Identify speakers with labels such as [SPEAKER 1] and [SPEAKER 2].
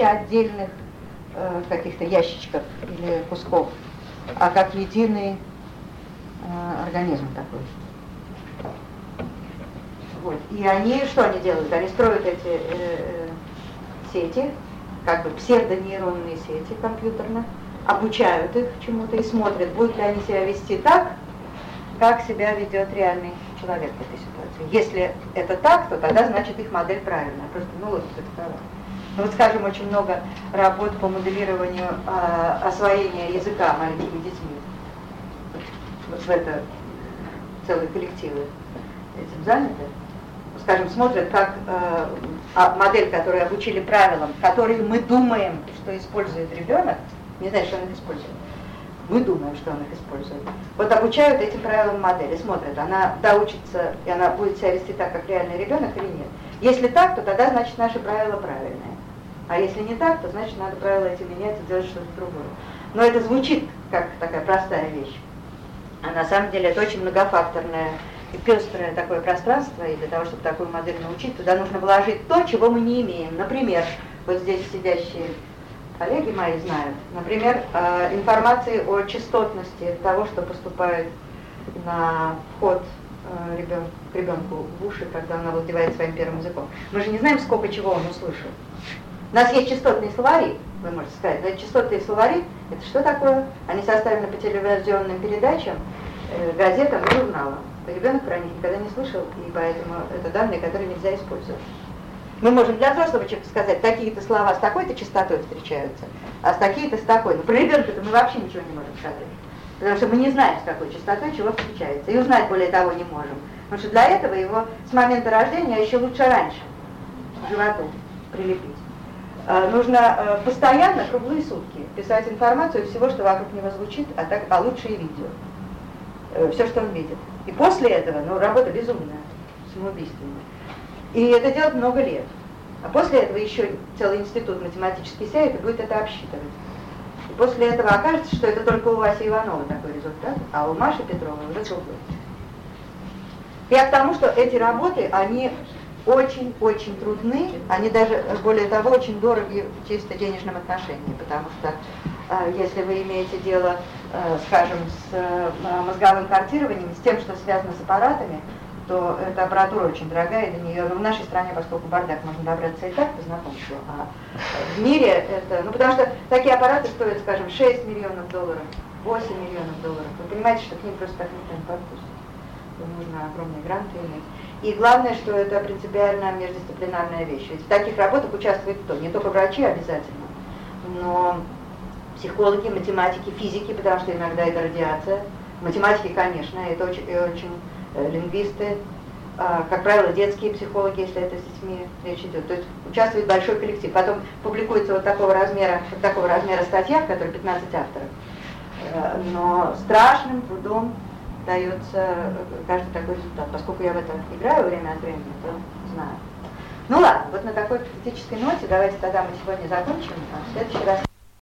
[SPEAKER 1] тысяча отдельных э, каких-то ящичков или кусков, а как единый э, организм такой. Вот. И они что они делают? Они строят эти э, э, сети, как бы псевдонейронные сети компьютерно, обучают их чему-то и смотрят, будут ли они себя вести так, как себя ведет реальный человек в этой ситуации. Если это так, то тогда значит их модель правильная. Просто, ну вот это ну вот, скажем, очень много работ по моделированию э, освоения языка маленькими детьми. Вот в это целые коллективы этим заняты скажем, смотрят как э, а, модель, которую обучили правилам, которые мы думаем, что использует ребенок, не знаю, что он их использует. Мы думаем, что он их использует. Вот обучают этим правилам модели, смотрят, она доучится, и она будет себя вести так, как реальный ребенок или нет. Если так, то тогда, значит, наши правила правильные. Если не так, то, значит, надо правила эти менять и делать что-то другое. Но это звучит как такая простая вещь. А на самом деле это очень многофакторная и пестрое такое пространство, и для того, чтобы такую модель научить, туда нужно вложить то, чего мы не имеем. Например, вот здесь сидящие коллеги мои знают, например, э, информации о частотности того, что поступает на вход э, ребен, к ребенку в уши, когда он овладевает своим первым языком. Мы же не знаем, сколько чего он услышал. У нас есть частотные словари, вы можете сказать, но частотные словари, это что такое? Они составлены по телевизионным передачам, э, газетам и журналам. Ребенок про них никогда не слышал, и поэтому это данные, которые нельзя использовать. Мы можем для взрослого человека сказать, такие-то слова с такой-то частотой встречаются, а с такие-то с такой. Но про ребенка-то мы вообще ничего не можем сказать. Потому что мы не знаем, с какой частотой чего встречается. И узнать более того не можем. Потому что для этого его с момента рождения, а еще лучше раньше, к животу прилепить. А, нужно а, постоянно, круглые сутки, писать информацию всего, что вокруг него звучит, а, так, а лучше и видео. Э, Все, что он видит. И после этого, ну, работа безумная, самоубийственная. И это делать много лет. А после этого еще целый институт математический сядет и будет это обсчитывать. И после этого окажется, что это только у Васи Иванова такой результат, а у Маши Петровой уже другой. Я к тому, что эти работы, они очень-очень трудны, они даже, более того, очень дороги в чисто денежном отношении, потому что э, если вы имеете дело Э, скажем, с э, мозговым картированием, с тем, что связано с аппаратами, то эта аппаратура очень дорогая, и до нее, ну, в нашей стране, поскольку бардак, можно добраться и так по знакомству, а в мире это, ну, потому что такие аппараты стоят, скажем, 6 миллионов долларов, 8 миллионов долларов. Вы понимаете, что к ним просто так никто не подпустит. Нужно огромные гранты иметь. И главное, что это принципиально междисциплинарная вещь. Ведь в таких работах участвует кто? Не только врачи обязательно, но психологи, математики, физики, потому что иногда это радиация. Математики, конечно, это очень, очень э, лингвисты, э, как правило, детские психологи, если это с детьми речь идет. То есть участвует большой коллектив. Потом публикуется вот такого размера, вот такого размера статья, в которой 15 авторов. Э, но страшным трудом дается э, каждый такой результат. Поскольку я в это играю время от времени, то знаю. Ну ладно, вот на такой критической ноте давайте тогда мы сегодня закончим, а в следующий раз...